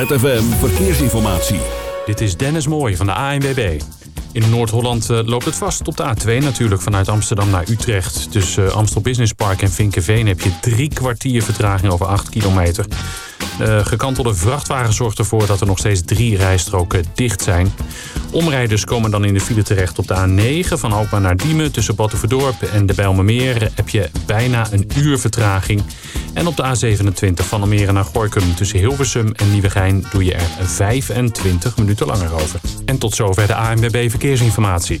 ZFM Verkeersinformatie. Dit is Dennis Mooij van de ANWB. In Noord-Holland eh, loopt het vast op de A2 natuurlijk vanuit Amsterdam naar Utrecht. Tussen uh, Amstel Business Park en Vinkenveen heb je drie kwartier vertraging over 8 kilometer. De gekantelde vrachtwagen zorgt ervoor dat er nog steeds drie rijstroken dicht zijn. Omrijders komen dan in de file terecht op de A9 van Alkmaar naar Diemen. Tussen Battenverdorp en de Bijlmermeer heb je bijna een uur vertraging. En op de A27 van Almere naar Gorkum tussen Hilversum en Nieuwegein doe je er 25 minuten langer over. En tot zover de ANWB Verkeersinformatie.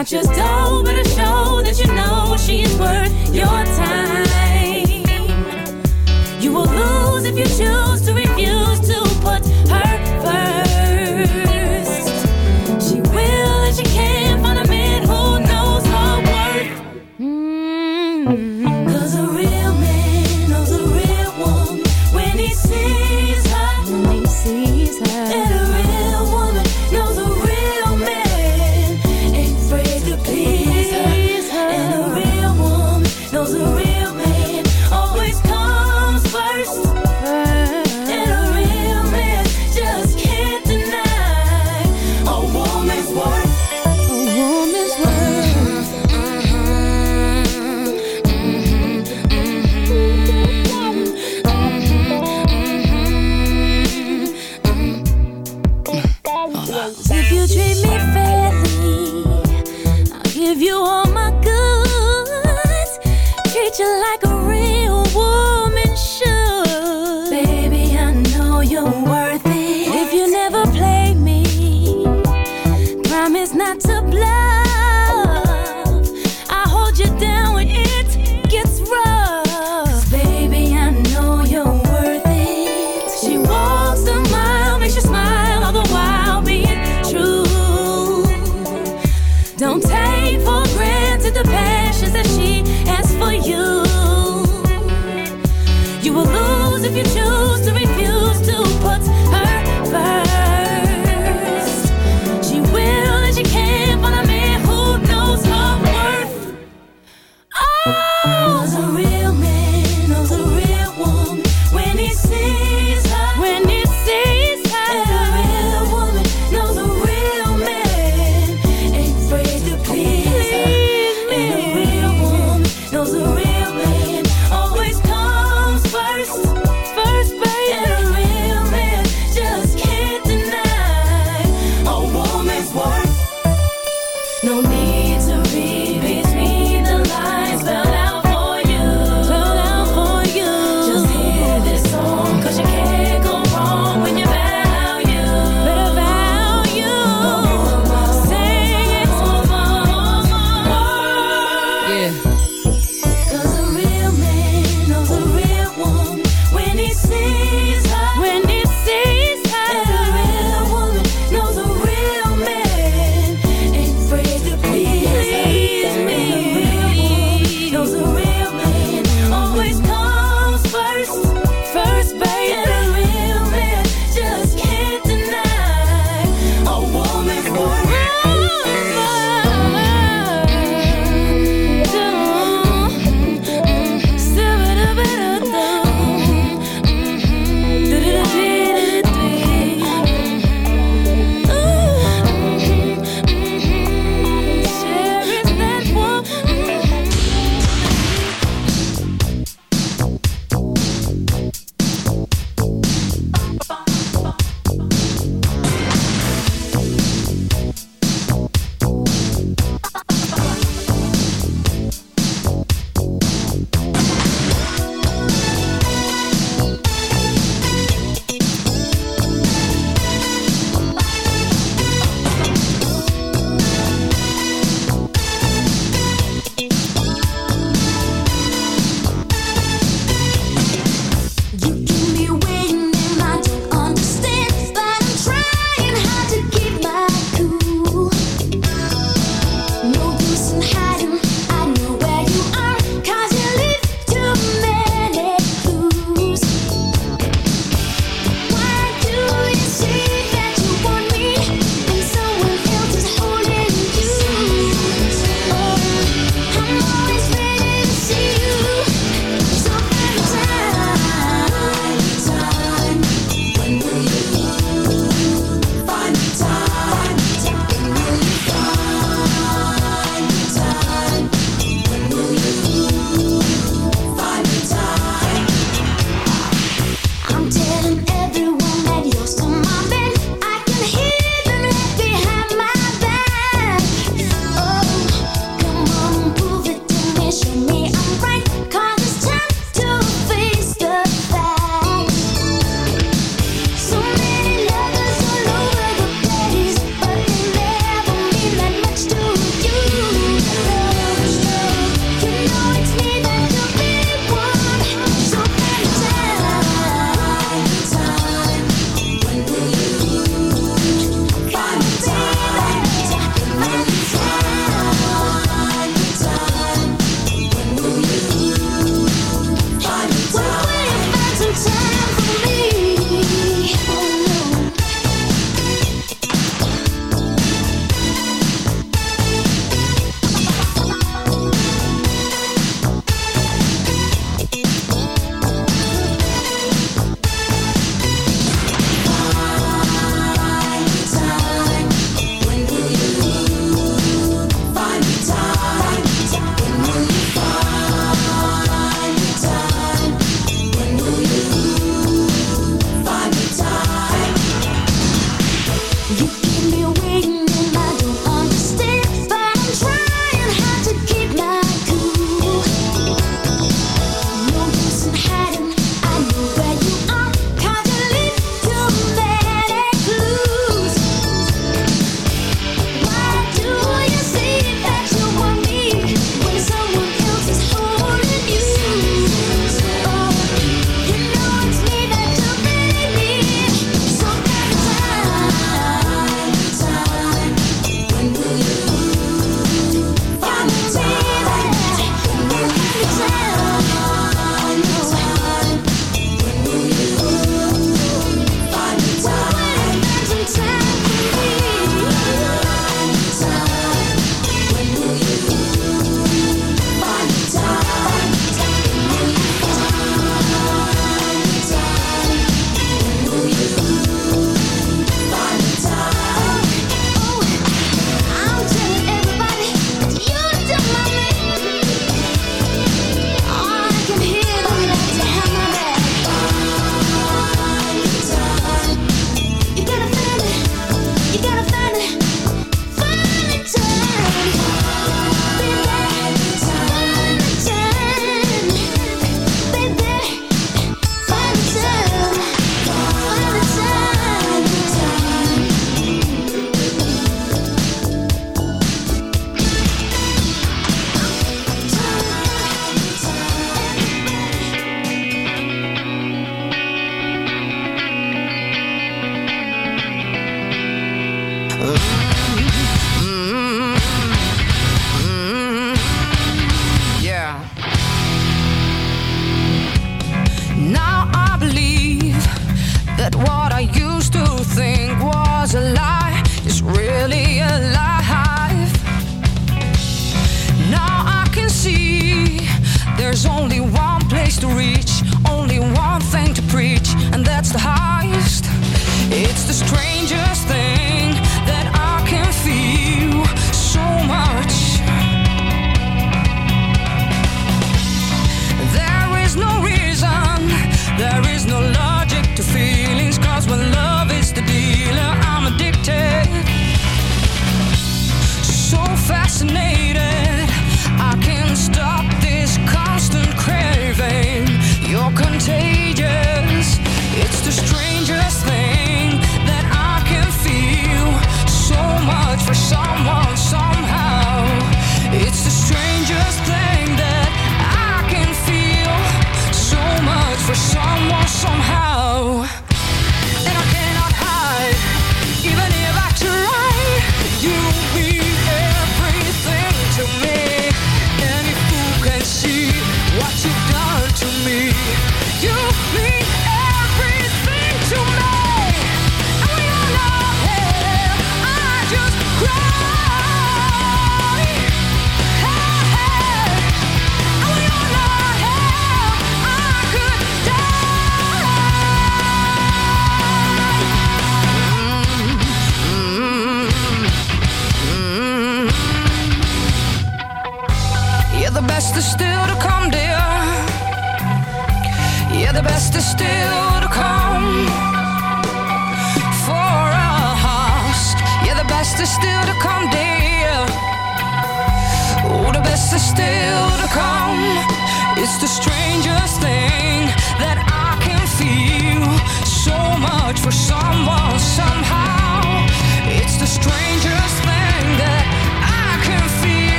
Not just dough, but a show that you know she's worth your time.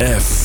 F.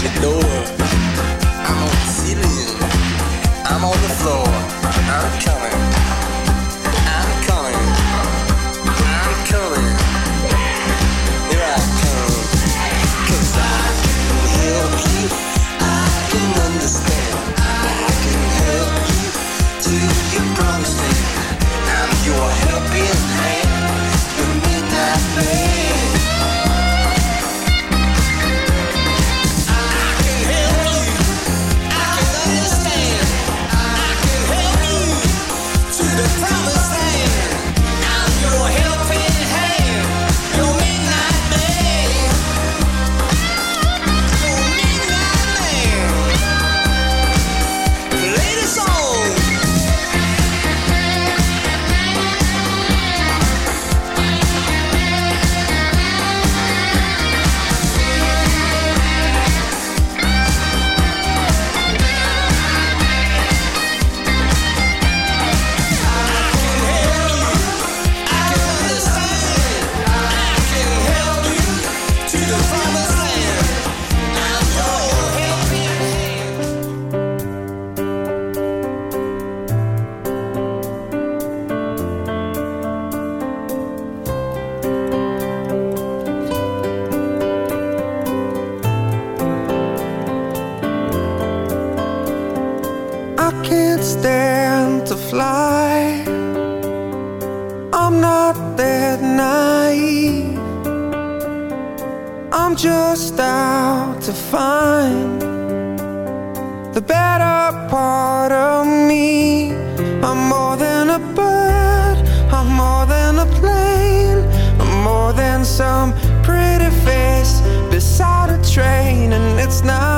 I'm on the ceiling. I'm on the floor. I'm coming. it's not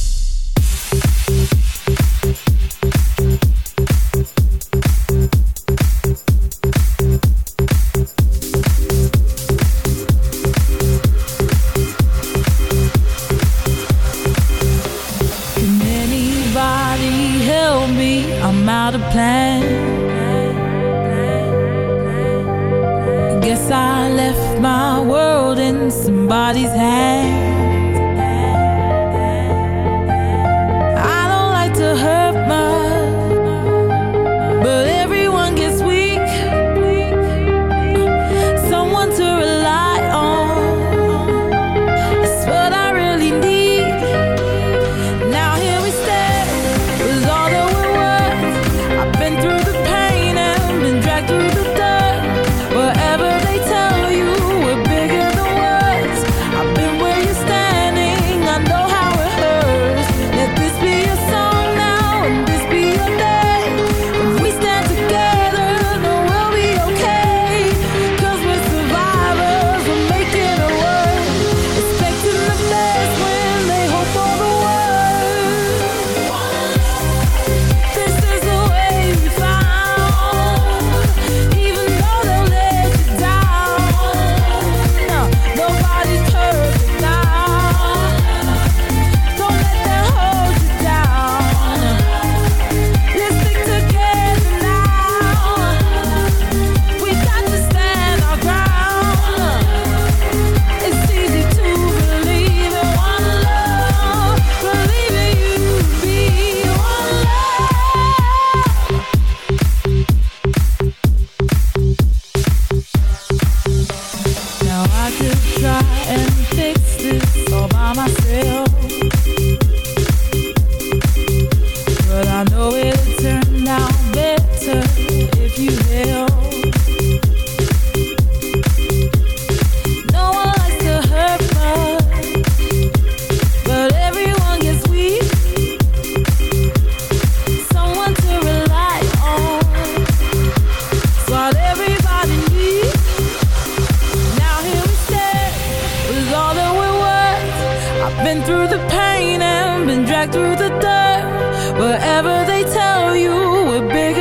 Been through the pain and been dragged through the dirt. Whatever they tell you, we're bigger.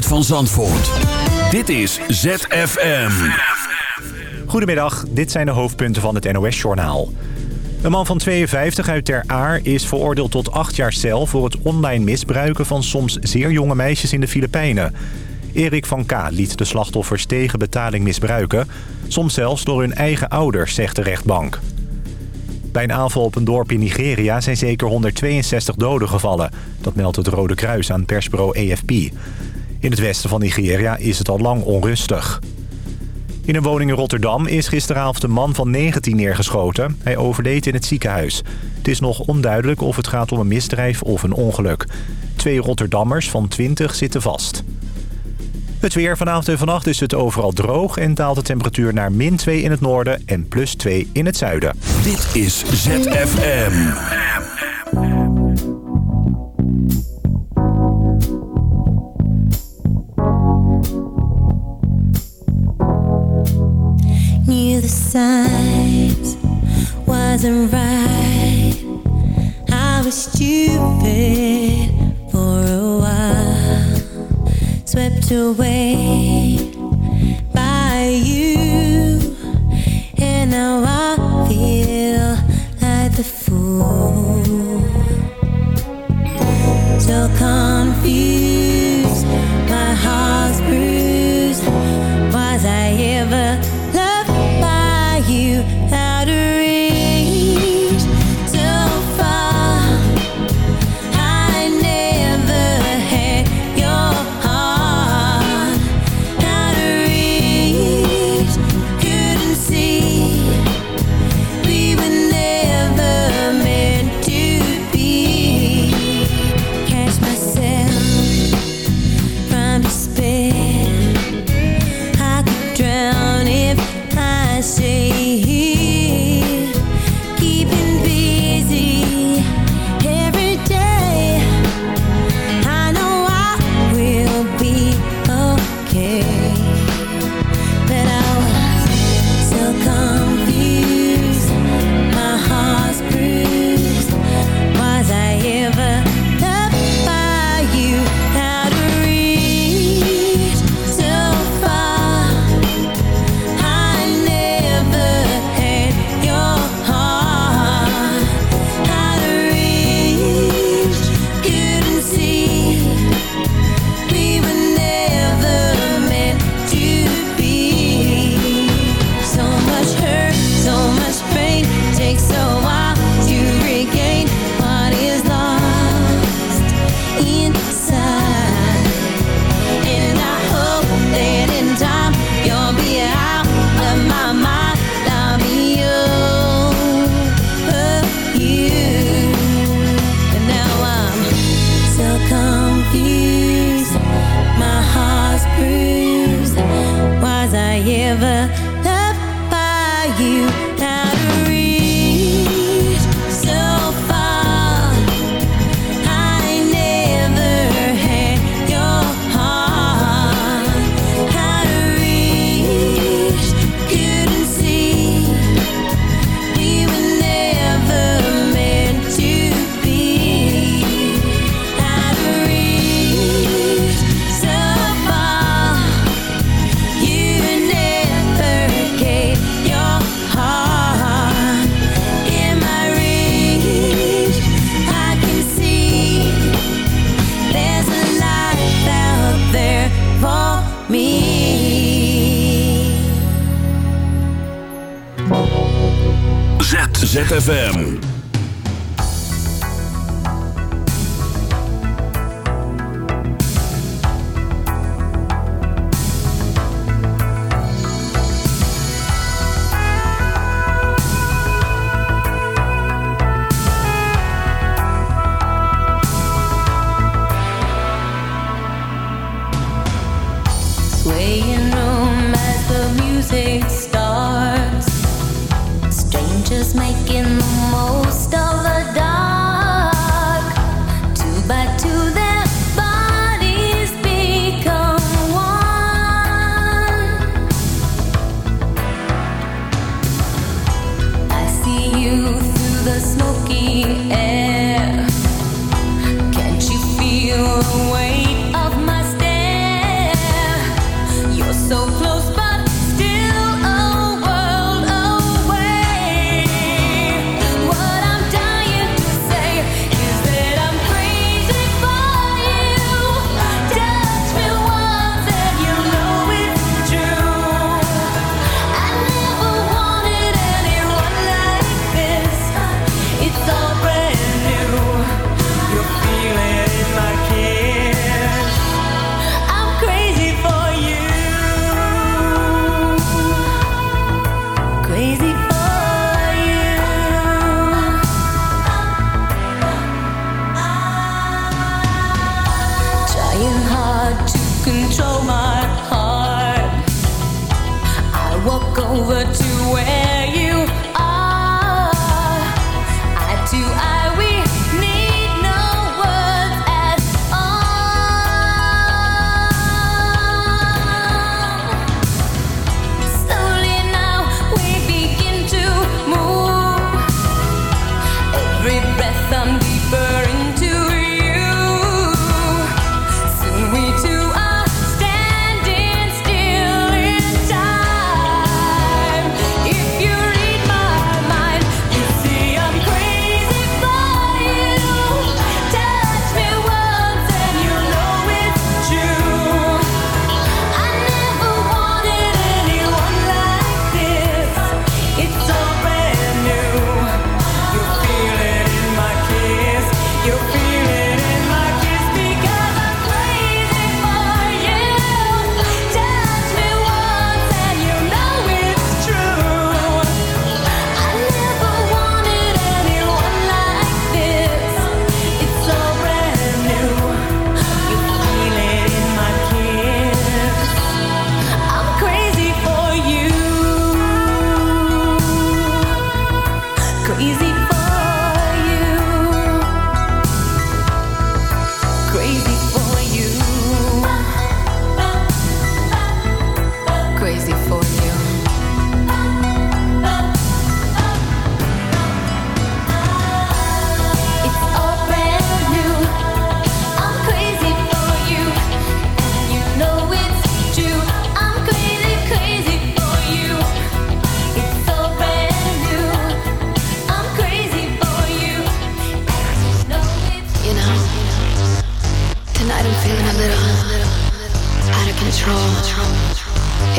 Van Zandvoort. Dit is ZFM. Goedemiddag, dit zijn de hoofdpunten van het NOS-journaal. Een man van 52 uit Ter Aar is veroordeeld tot acht jaar cel... voor het online misbruiken van soms zeer jonge meisjes in de Filipijnen. Erik van K. liet de slachtoffers tegen betaling misbruiken... soms zelfs door hun eigen ouders, zegt de rechtbank. Bij een aanval op een dorp in Nigeria zijn zeker 162 doden gevallen. Dat meldt het Rode Kruis aan persbureau AFP. In het westen van Nigeria is het al lang onrustig. In een woning in Rotterdam is gisteravond een man van 19 neergeschoten. Hij overleed in het ziekenhuis. Het is nog onduidelijk of het gaat om een misdrijf of een ongeluk. Twee Rotterdammers van 20 zitten vast. Het weer vanavond en vannacht is het overal droog... en daalt de temperatuur naar min 2 in het noorden en plus 2 in het zuiden. Dit is ZFM. Signs wasn't right. I was stupid for a while, swept away by you, and now I feel like the fool. So confused, my heart's ZFM.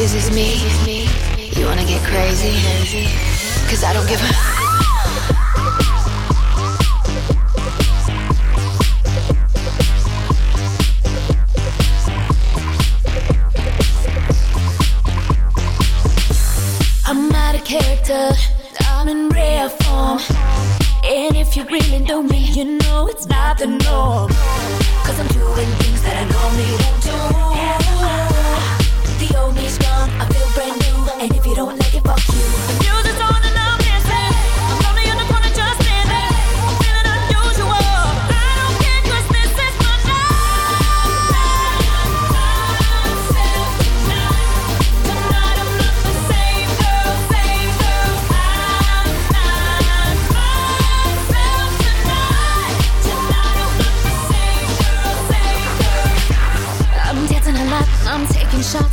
This is me. You wanna get crazy? Cause I don't give a. I'm in rare form. And if you really know me, you know it's not the norm. Cause I'm doing things that I normally don't do. The old me's gone. I feel brand new. And if you don't like it, fuck you.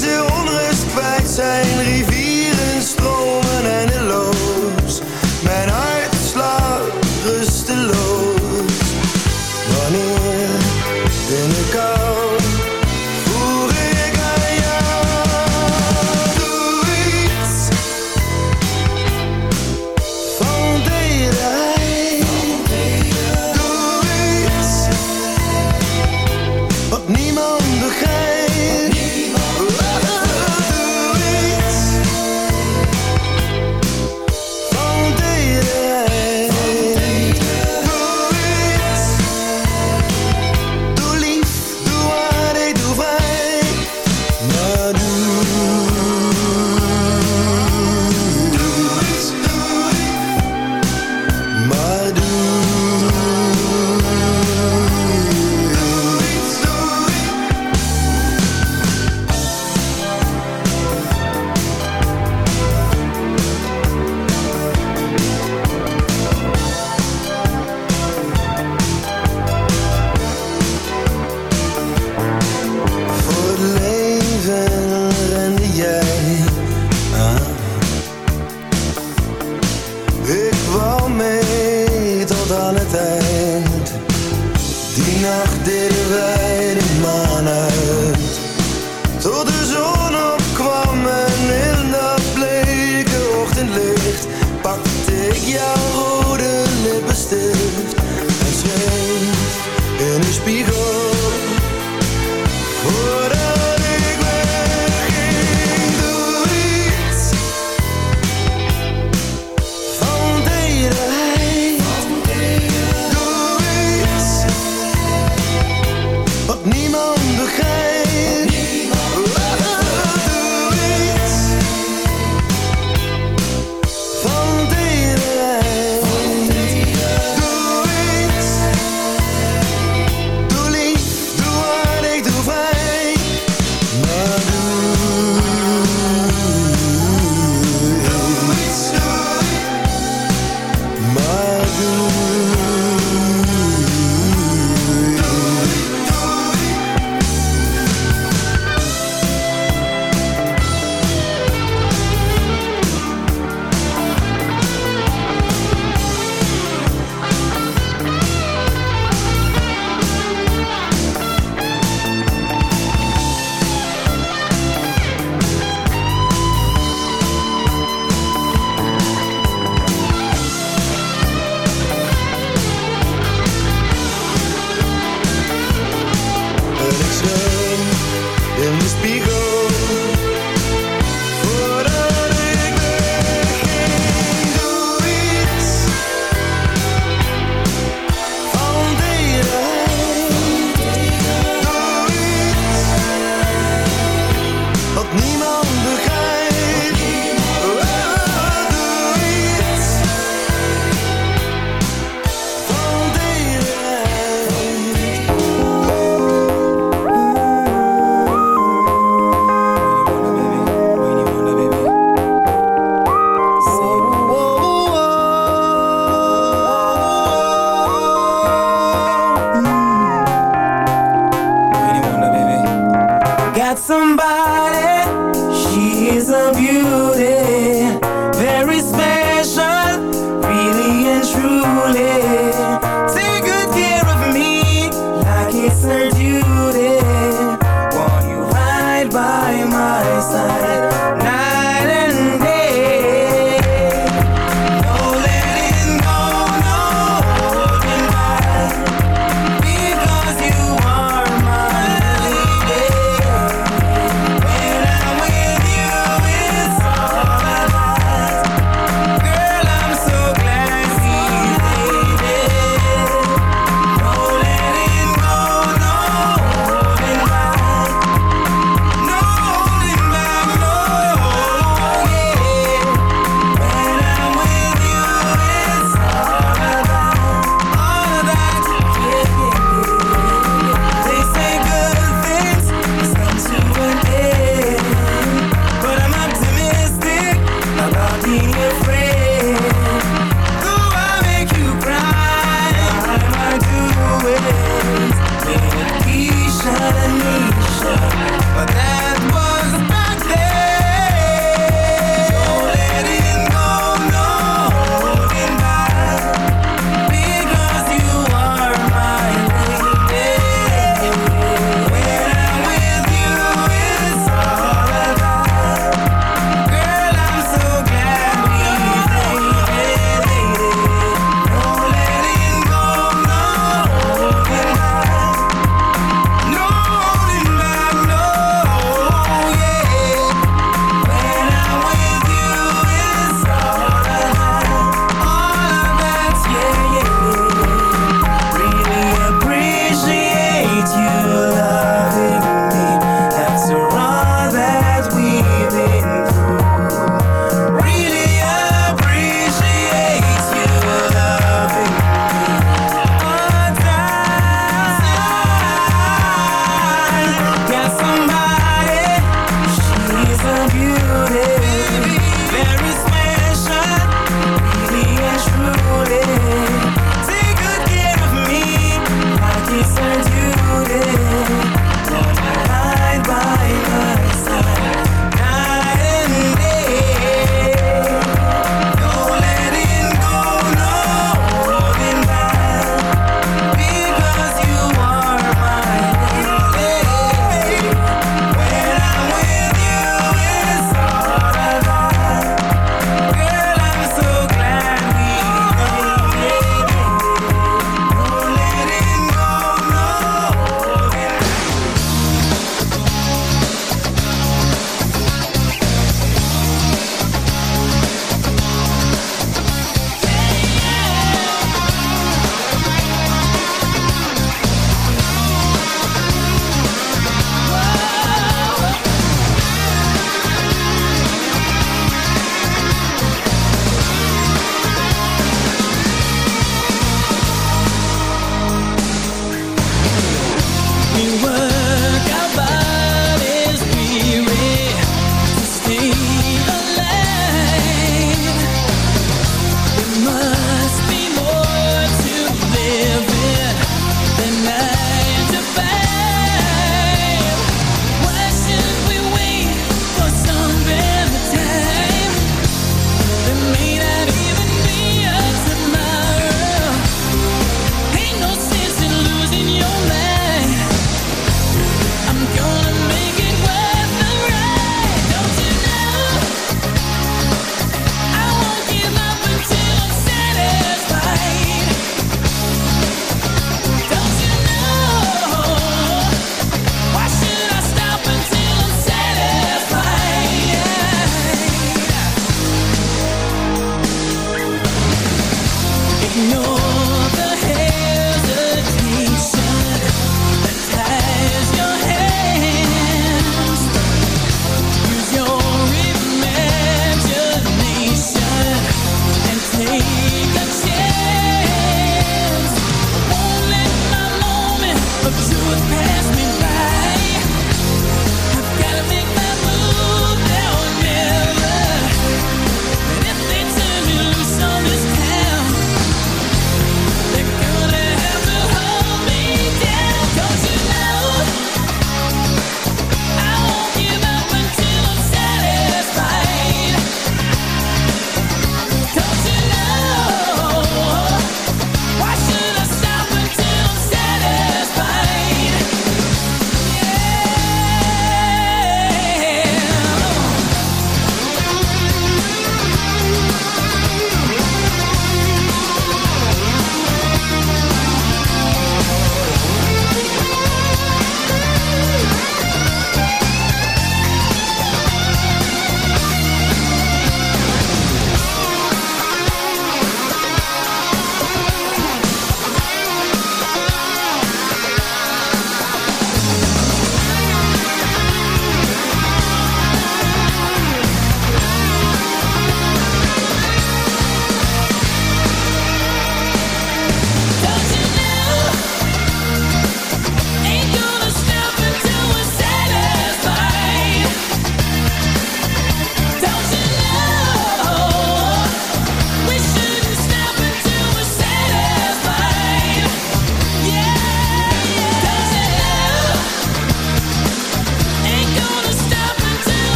deze onrust kwijt zijn,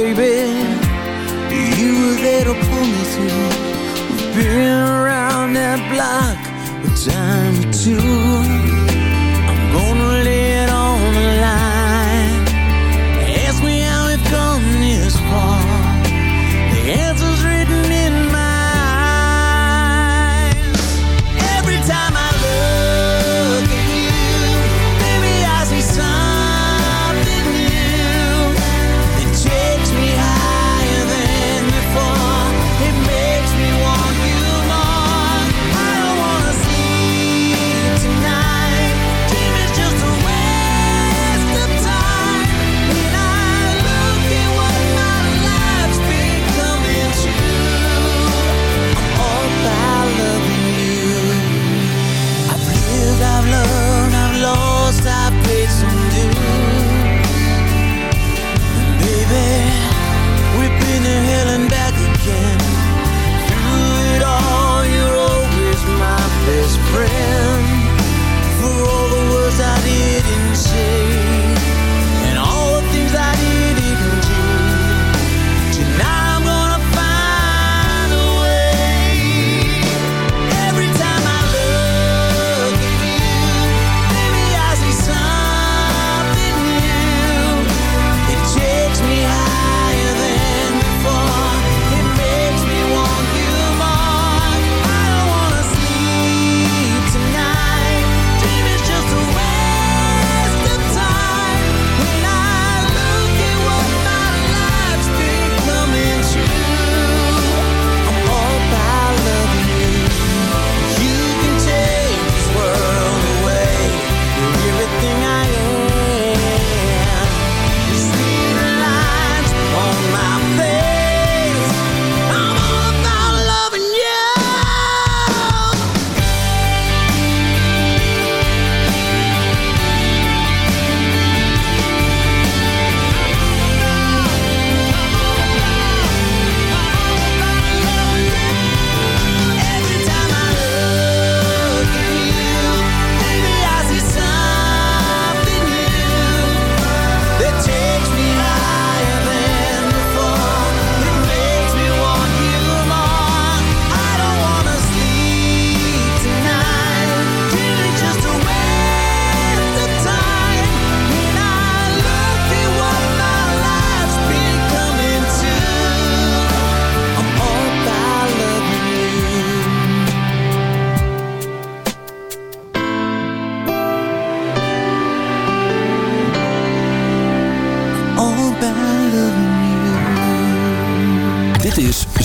baby. You were there to pull me through. We've been around that block a time or two.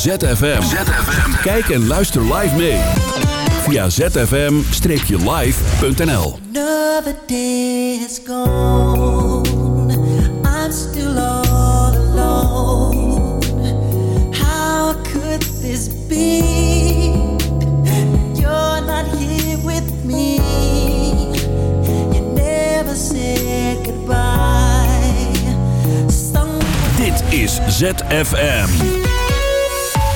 ZFM. Kijk en luister live mee. Via zfm-live.nl Another day has gone. I'm still all alone. How could this be? You're not here with me. You never said goodbye. Dit is ZFM.